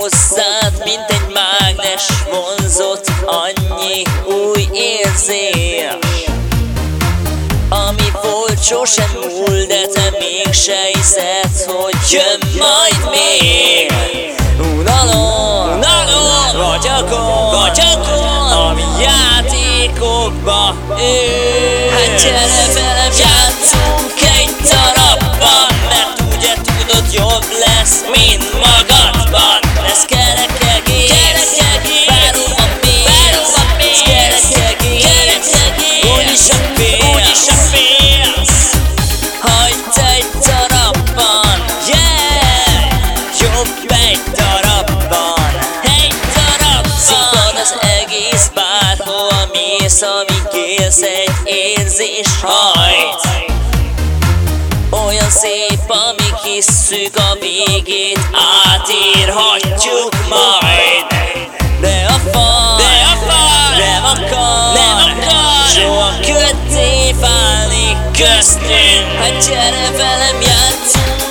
hozzád, mint egy mágnes vonzott annyi új érzés Ami volt sosem múl, de te mégse hiszed, hogy jön majd még. Unalom, unalom, vagy akkor, vagy akkor, ami játékokba él Hát gyere velem, játszunk egy darabban, mert ugye tudod jobb lesz, mint magadban egy darabban, egy darabban. Szipad az egész bárhol mész, amíg élsz egy érzés hajt. Olyan szép, amíg hisszük a végét Átírhatjuk majd. De a fal, De a fal nem akar, nem akar Soha kötté válni köztünk. Hát gyere velem, játszunk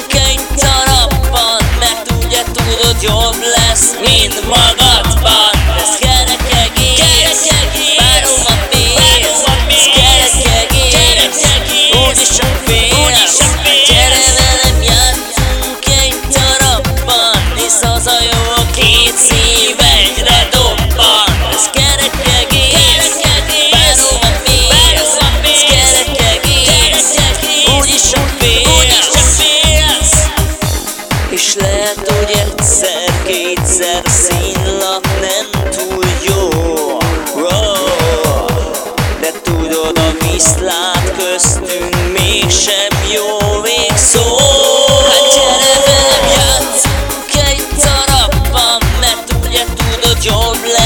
úgyis a félsz Gyere velem, játszunk egy darabban Hisz az a jó, a két szív egyre dobban. Ez kerek egész, várom a pénz Ez kerek egész, úgyis a félsz és lehet, hogy egyszer-kétszer a színlap sem jó még szó Hát gyere velem játszunk egy darabban Mert ugye tudod jobb lesz.